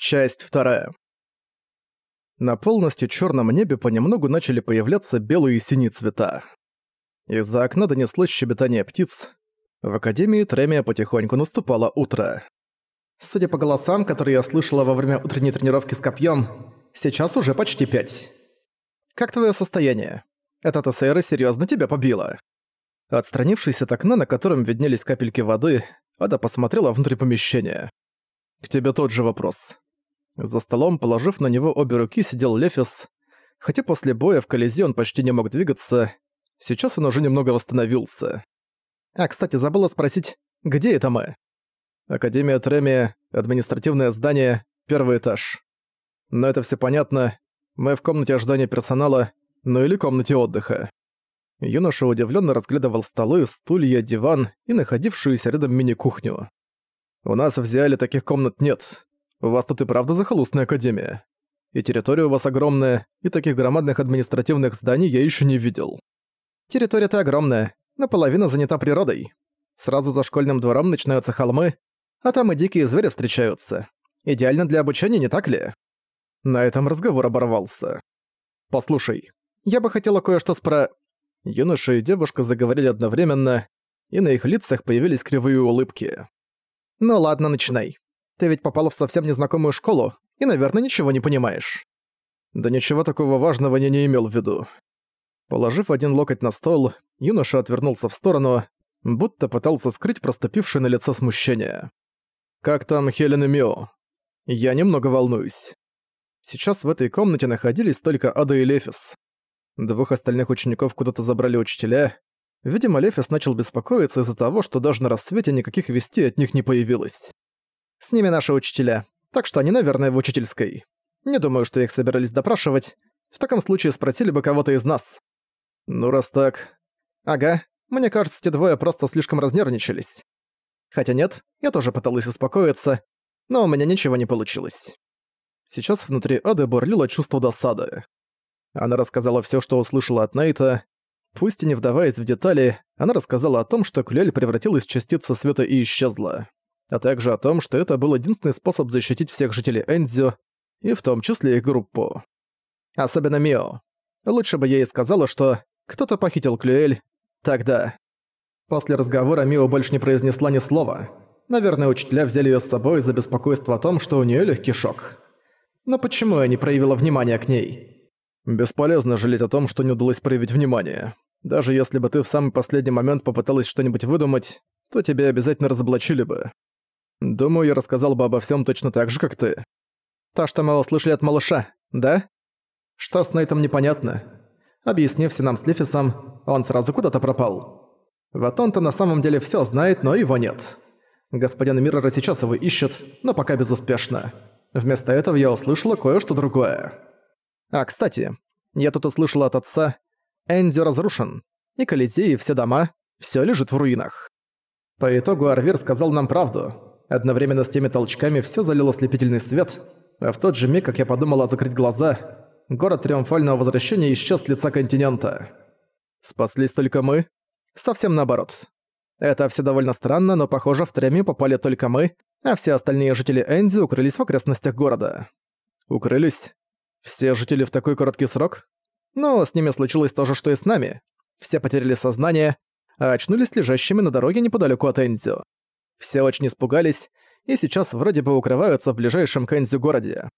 Часть вторая. На полностью черном небе понемногу начали появляться белые и синие цвета. Из-за окна донеслось щебетание птиц. В Академии Тремия потихоньку наступало утро. Судя по голосам, которые я слышала во время утренней тренировки с копьем, сейчас уже почти пять. Как твое состояние? Эта ТСР серьезно тебя побила? Отстранившись от окна, на котором виднелись капельки воды, Ада посмотрела внутрь помещения. К тебе тот же вопрос. За столом, положив на него обе руки, сидел Лефис. Хотя после боя в Колизее он почти не мог двигаться, сейчас он уже немного восстановился. А, кстати, забыла спросить, где это мы? Академия Треми, административное здание, первый этаж. Но это все понятно. Мы в комнате ожидания персонала, ну или комнате отдыха. Юноша удивленно разглядывал столы, стулья, диван и находившуюся рядом мини-кухню. «У нас в Зиале таких комнат нет. У вас тут и правда захолустная академия. И территория у вас огромная, и таких громадных административных зданий я еще не видел. Территория-то огромная, наполовину занята природой. Сразу за школьным двором начинаются холмы, а там и дикие звери встречаются. Идеально для обучения, не так ли? На этом разговор оборвался. Послушай, я бы хотела кое-что спро... Юноша и девушка заговорили одновременно, и на их лицах появились кривые улыбки. «Ну ладно, начинай. Ты ведь попала в совсем незнакомую школу и, наверное, ничего не понимаешь». Да ничего такого важного я не имел в виду. Положив один локоть на стол, юноша отвернулся в сторону, будто пытался скрыть проступившее на лице смущение. «Как там Хелен и Мио?» «Я немного волнуюсь». Сейчас в этой комнате находились только Ада и Лефис. Двух остальных учеников куда-то забрали учителя. Видимо, Лефис начал беспокоиться из-за того, что даже на рассвете никаких вестей от них не появилось. С ними наши учителя, так что они, наверное, в учительской. Не думаю, что их собирались допрашивать. В таком случае спросили бы кого-то из нас. Ну, раз так... Ага, мне кажется, те двое просто слишком разнервничались. Хотя нет, я тоже пыталась успокоиться, но у меня ничего не получилось. Сейчас внутри Ады бурлило чувство досады. Она рассказала всё, что услышала от Нейта. Пусть и не вдаваясь в детали, она рассказала о том, что Клюэль превратилась в частицу света и исчезла а также о том, что это был единственный способ защитить всех жителей Энзио, и в том числе их группу. Особенно Мио. Лучше бы я ей сказала, что кто-то похитил Клюэль. Тогда. После разговора Мио больше не произнесла ни слова. Наверное, учителя взяли её с собой из-за беспокойства о том, что у неё легкий шок. Но почему я не проявила внимания к ней? Бесполезно жалеть о том, что не удалось проявить внимание. Даже если бы ты в самый последний момент попыталась что-нибудь выдумать, то тебя обязательно разоблачили бы. Думаю, я рассказал бы обо всем точно так же, как ты. То, что мы услышали от малыша, да? Что с Нейтом непонятно. Объяснив все нам с Лифисом, он сразу куда-то пропал. Вот он-то на самом деле все знает, но его нет. Господин Миррора сейчас его ищет, но пока безуспешно. Вместо этого я услышала кое-что другое. А, кстати, я тут услышала от отца, Энзио разрушен, и Колизей, и все дома, все лежит в руинах. По итогу Арвир сказал нам правду. Одновременно с теми толчками все залило слепительный свет, а в тот же миг, как я подумала закрыть глаза, город Триумфального Возвращения исчез с лица континента. Спаслись только мы? Совсем наоборот. Это все довольно странно, но похоже, в Треми попали только мы, а все остальные жители Энди укрылись в окрестностях города. Укрылись? Все жители в такой короткий срок? Ну, с ними случилось то же, что и с нами. Все потеряли сознание, а очнулись лежащими на дороге неподалеку от Энзио. Все очень испугались и сейчас вроде бы укрываются в ближайшем Кэнзи городе.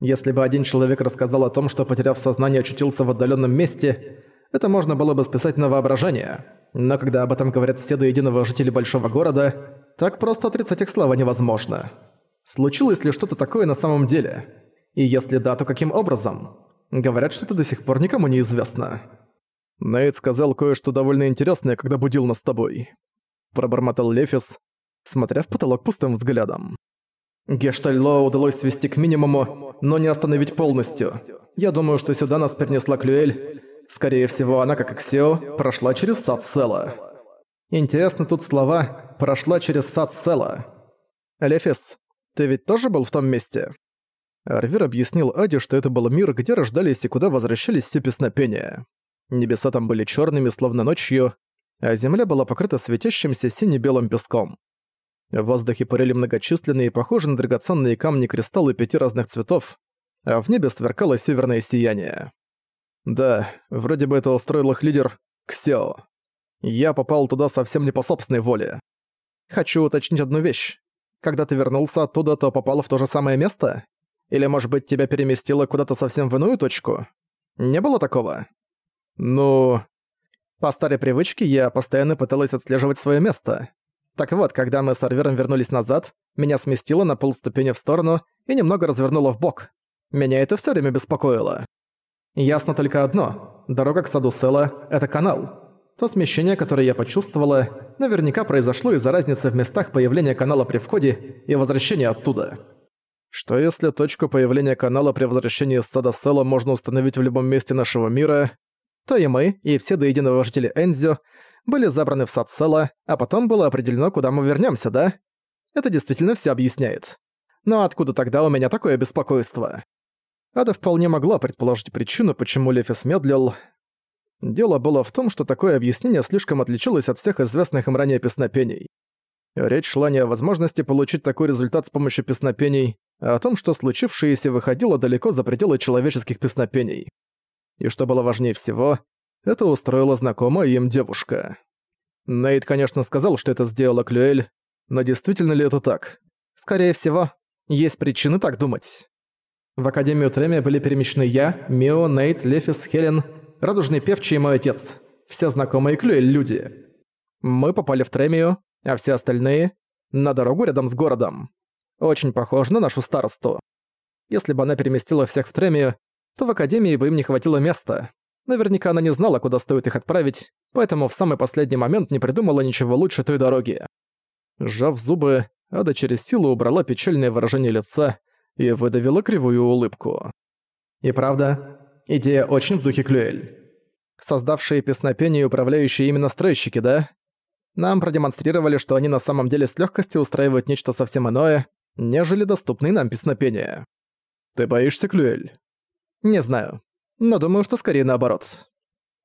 Если бы один человек рассказал о том, что, потеряв сознание, очутился в отдаленном месте, это можно было бы списать на воображение. Но когда об этом говорят все до единого жители большого города, так просто отрицать их слова невозможно. Случилось ли что-то такое на самом деле? И если да, то каким образом? Говорят, что это до сих пор никому не известно. Нейт сказал кое-что довольно интересное, когда будил нас с тобой. Пробормотал Лефис, смотря в потолок пустым взглядом. Гештальло удалось свести к минимуму, но не остановить полностью. Я думаю, что сюда нас перенесла Клюэль. Скорее всего, она, как Аксио, прошла через сад Села. Интересно тут слова «прошла через сад Села». Лефис, ты ведь тоже был в том месте? Арвир объяснил Аде, что это был мир, где рождались и куда возвращались все песнопения. Небеса там были черными, словно ночью, а земля была покрыта светящимся сине-белым песком. В воздухе парили многочисленные, похожие на драгоценные камни кристаллы пяти разных цветов, а в небе сверкало северное сияние. Да, вроде бы это устроил их лидер Ксео. Я попал туда совсем не по собственной воле. Хочу уточнить одну вещь. Когда ты вернулся оттуда, то попал в то же самое место? Или, может быть, тебя переместило куда-то совсем в иную точку? Не было такого? Ну... По старой привычке я постоянно пыталась отслеживать свое место. Так вот, когда мы с Арвером вернулись назад, меня сместило на полступени в сторону и немного развернуло в бок. Меня это все время беспокоило. Ясно только одно. Дорога к саду Села — это канал. То смещение, которое я почувствовала, наверняка произошло из-за разницы в местах появления канала при входе и возвращения оттуда. Что если точку появления канала при возвращении из сада Села можно установить в любом месте нашего мира, то и мы, и все до единого жители Энзио были забраны в сад Села, а потом было определено, куда мы вернемся, да? Это действительно все объясняет. Но откуда тогда у меня такое беспокойство? Ада вполне могла предположить причину, почему Лефис медлил. Дело было в том, что такое объяснение слишком отличалось от всех известных им ранее песнопений. Речь шла не о возможности получить такой результат с помощью песнопений, а о том, что случившееся выходило далеко за пределы человеческих песнопений. И что было важнее всего, это устроила знакомая им девушка. Нейт, конечно, сказал, что это сделала Клюэль, но действительно ли это так? Скорее всего, есть причины так думать. В Академию Тремия были перемещены я, Мио, Нейт, Лефис, Хелен, Радужный Певчий и мой отец. Все знакомые Клюэль люди. Мы попали в Тремию, а все остальные — на дорогу рядом с городом. Очень похоже на нашу старосту. Если бы она переместила всех в Тремию, то в Академии бы им не хватило места. Наверняка она не знала, куда стоит их отправить, поэтому в самый последний момент не придумала ничего лучше той дороги. Сжав зубы, Ада через силу убрала печальное выражение лица и выдавила кривую улыбку. И правда, идея очень в духе Клюэль. Создавшие песнопение и управляющие именно стройщики, да? Нам продемонстрировали, что они на самом деле с легкостью устраивают нечто совсем иное, нежели доступные нам песнопения. Ты боишься, Клюэль? Не знаю, но думаю, что скорее наоборот.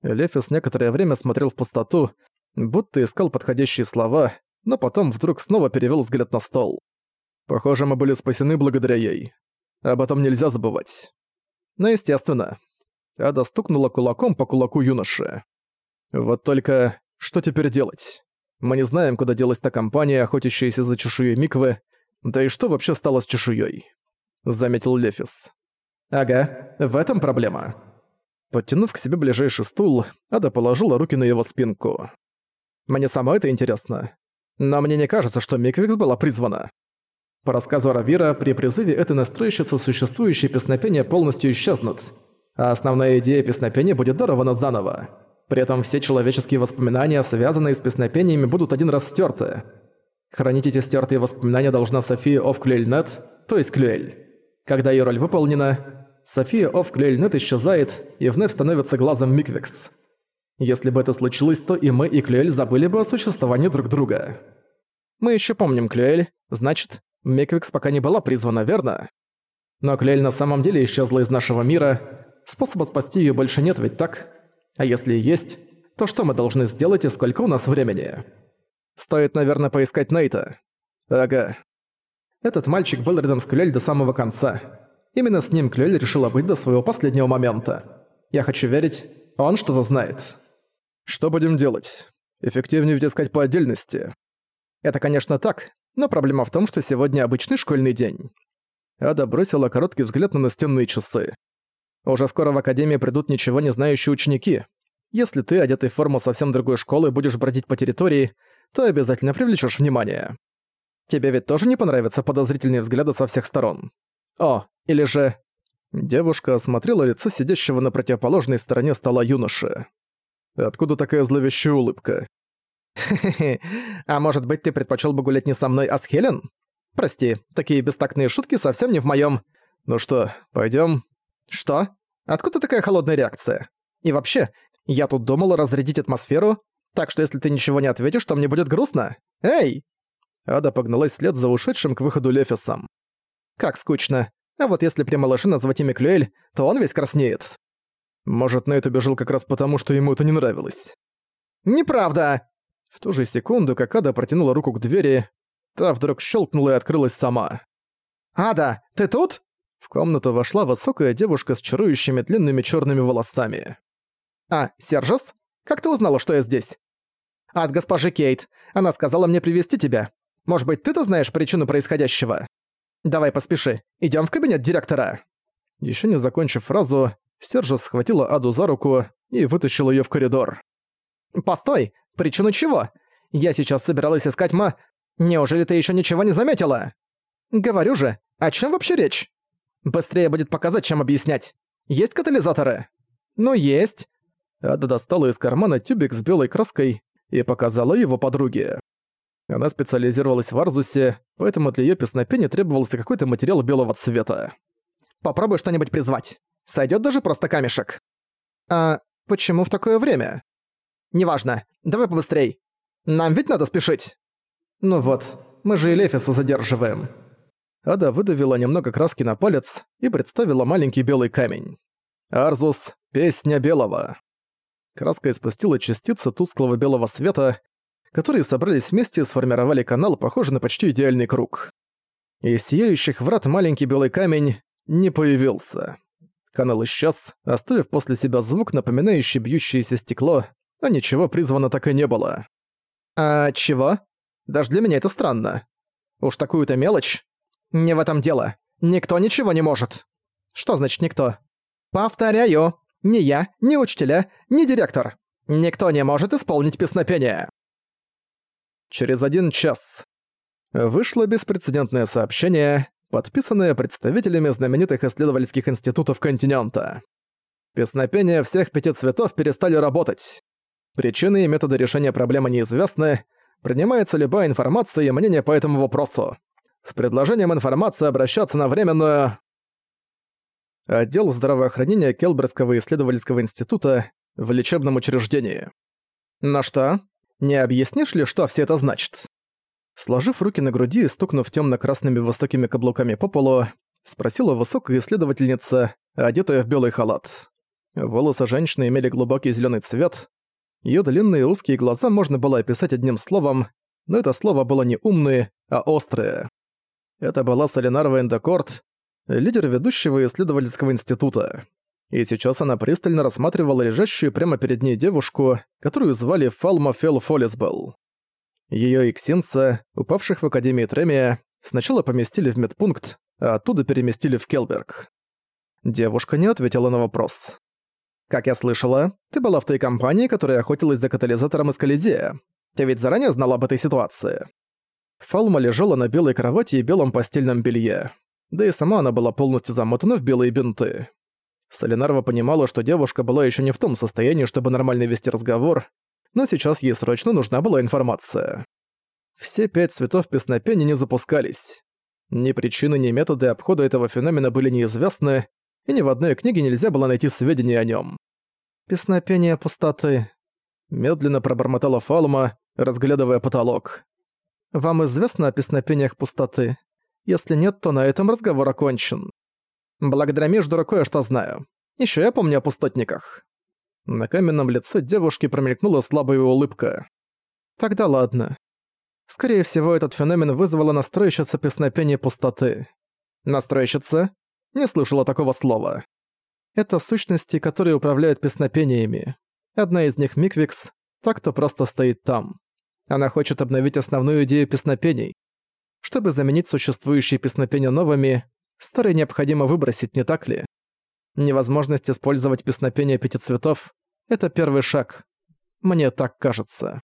Лефис некоторое время смотрел в пустоту, будто искал подходящие слова, но потом вдруг снова перевел взгляд на стол. Похоже, мы были спасены благодаря ей. Об этом нельзя забывать. Но естественно. Ада стукнула кулаком по кулаку юноши. Вот только, что теперь делать? Мы не знаем, куда делась та компания, охотящаяся за чешуей Миквы, да и что вообще стало с чешуей? Заметил Лефис. Ага, в этом проблема. Подтянув к себе ближайший стул, Ада положила руки на его спинку. Мне само это интересно. Но мне не кажется, что Миквикс была призвана. По рассказу Равира, при призыве этой настройщицы существующие песнопения полностью исчезнут, а основная идея песнопения будет дарована заново. При этом все человеческие воспоминания, связанные с песнопениями, будут один раз стерты. Хранить эти стертые воспоминания должна София Оф Клюэльнет, то есть Клюэль. Когда ее роль выполнена, София Оф Клюэльнет исчезает и вновь становится глазом Миквикс. Если бы это случилось, то и мы, и Клюэль забыли бы о существовании друг друга. Мы еще помним Клюэль, значит, Миквикс пока не была призвана, верно? Но Клюэль на самом деле исчезла из нашего мира. Способа спасти ее больше нет, ведь так? А если и есть, то что мы должны сделать и сколько у нас времени? Стоит, наверное, поискать Нейта. Ага. Этот мальчик был рядом с Клюэль до самого конца. Именно с ним Клюэль решила быть до своего последнего момента. Я хочу верить, он что-то знает. Что будем делать? Эффективнее ведь искать по отдельности. Это, конечно, так, но проблема в том, что сегодня обычный школьный день. Ада бросила короткий взгляд на настенные часы. Уже скоро в Академии придут ничего не знающие ученики. Если ты, одетый в форму совсем другой школы, будешь бродить по территории, то обязательно привлечешь внимание. Тебе ведь тоже не понравятся подозрительные взгляды со всех сторон. О, или же... Девушка осмотрела лицо сидящего на противоположной стороне стола юноши. Откуда такая зловещая улыбка? «Хе-хе, а может быть, ты предпочел бы гулять не со мной, а с Хелен? Прости, такие бестактные шутки совсем не в моем. Ну что, пойдем? Что? Откуда такая холодная реакция? И вообще, я тут думала разрядить атмосферу, так что если ты ничего не ответишь, то мне будет грустно. Эй! Ада погналась вслед за ушедшим к выходу Лефисом. «Как скучно. А вот если при малыше назвать имя Клюэль, то он весь краснеет». Может, Нейт убежал как раз потому, что ему это не нравилось. «Неправда!» В ту же секунду, как Ада протянула руку к двери, Та вдруг щелкнула и открылась сама. «Ада, ты тут?» В комнату вошла высокая девушка с чарующими длинными черными волосами. «А, Сержес? Как ты узнала, что я здесь?» «От госпожи Кейт. Она сказала мне привести тебя. Может быть, ты-то знаешь причину происходящего? Давай поспеши. Идем в кабинет директора». Еще не закончив фразу, Сержес схватила Аду за руку и вытащила ее в коридор. «Постой! Причину чего? Я сейчас собиралась искать ма... Неужели ты еще ничего не заметила?» «Говорю же, о чем вообще речь?» «Быстрее будет показать, чем объяснять. Есть катализаторы?» «Ну, есть». Ада достала из кармана тюбик с белой краской и показала его подруге. Она специализировалась в Арзусе, поэтому для её песнопения требовался какой-то материал белого цвета. «Попробуй что-нибудь призвать. Сойдёт даже просто камешек». «А почему в такое время?» «Неважно. Давай побыстрей. Нам ведь надо спешить». «Ну вот, мы же и Лефиса задерживаем». Ада выдавила немного краски на палец и представила маленький белый камень. Арзус — песня белого. Краска испустила частицы тусклого белого света, которые собрались вместе и сформировали канал, похожий на почти идеальный круг. Из сияющих врат маленький белый камень не появился. Канал исчез, оставив после себя звук, напоминающий бьющееся стекло, а ничего призвано так и не было. «А чего? Даже для меня это странно. Уж такую-то мелочь. Не в этом дело. Никто ничего не может». «Что значит никто?» «Повторяю, ни я, ни учителя, ни директор. Никто не может исполнить песнопение». Через один час. Вышло беспрецедентное сообщение, подписанное представителями знаменитых исследовательских институтов континента. Песнопения всех пяти цветов перестали работать. Причины и методы решения проблемы неизвестны, принимается любая информация и мнение по этому вопросу. С предложением информации обращаться на временную... Отдел здравоохранения Келберского исследовательского института в лечебном учреждении. На что? Не объяснишь ли, что все это значит?» Сложив руки на груди и стукнув темно-красными высокими каблуками по полу, спросила высокая исследовательница, одетая в белый халат. Волосы женщины имели глубокий зеленый цвет. Ее длинные узкие глаза можно было описать одним словом, но это слово было не умные, а острые. Это была Солинарова Эндокорт, лидер ведущего исследовательского института и сейчас она пристально рассматривала лежащую прямо перед ней девушку, которую звали Фалма Фел Фолисбелл. Её иксинца, упавших в Академии Тремия, сначала поместили в медпункт, а оттуда переместили в Келберг. Девушка не ответила на вопрос. «Как я слышала, ты была в той компании, которая охотилась за катализатором из Колизея. Ты ведь заранее знала об этой ситуации?» Фалма лежала на белой кровати и белом постельном белье. Да и сама она была полностью замотана в белые бинты. Солинарова понимала, что девушка была еще не в том состоянии, чтобы нормально вести разговор, но сейчас ей срочно нужна была информация. Все пять цветов песнопения не запускались. Ни причины, ни методы обхода этого феномена были неизвестны, и ни в одной книге нельзя было найти сведения о нем. «Песнопение пустоты», — медленно пробормотала Фалма, разглядывая потолок. «Вам известно о песнопениях пустоты? Если нет, то на этом разговор окончен». Благодаря между кое-что знаю. Еще я помню о пустотниках». На каменном лице девушки промелькнула слабая улыбка. «Тогда ладно. Скорее всего, этот феномен вызвало настройщица песнопения пустоты. Настройщица? Не слышала такого слова. Это сущности, которые управляют песнопениями. Одна из них Миквикс, так кто просто стоит там. Она хочет обновить основную идею песнопений. Чтобы заменить существующие песнопения новыми, Старый необходимо выбросить, не так ли? Невозможность использовать песнопение пяти цветов — это первый шаг. Мне так кажется.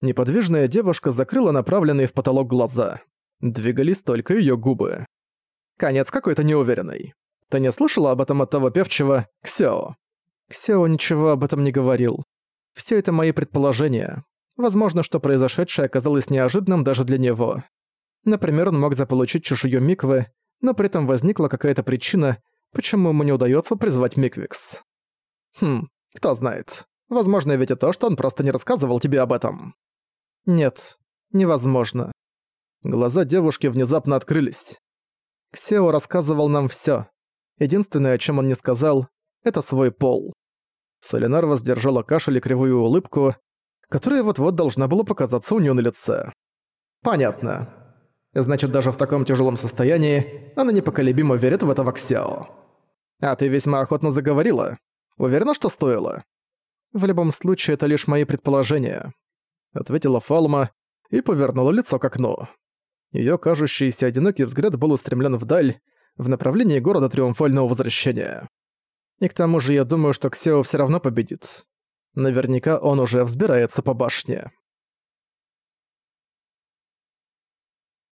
Неподвижная девушка закрыла направленные в потолок глаза. Двигались только ее губы. Конец какой-то неуверенный. Ты не слышала об этом от того певчего Ксео? Ксео ничего об этом не говорил. Все это мои предположения. Возможно, что произошедшее оказалось неожиданным даже для него. Например, он мог заполучить чешую Миквы но при этом возникла какая-то причина, почему ему не удается призвать Миквикс. Хм, кто знает. Возможно, ведь и то, что он просто не рассказывал тебе об этом. Нет, невозможно. Глаза девушки внезапно открылись. Ксео рассказывал нам всё. Единственное, о чем он не сказал, это свой пол. Солинар воздержала кашель и кривую улыбку, которая вот-вот должна была показаться у неё на лице. «Понятно. Значит, даже в таком тяжелом состоянии она непоколебимо верит в этого Ксяо. А ты весьма охотно заговорила. Уверена, что стоило? В любом случае, это лишь мои предположения. Ответила Фалма и повернула лицо к окну. Её кажущийся одинокий взгляд был устремлен вдаль, в направлении города Триумфального Возвращения. И к тому же я думаю, что Ксео всё равно победит. Наверняка он уже взбирается по башне.